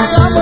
Ay,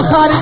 I'll it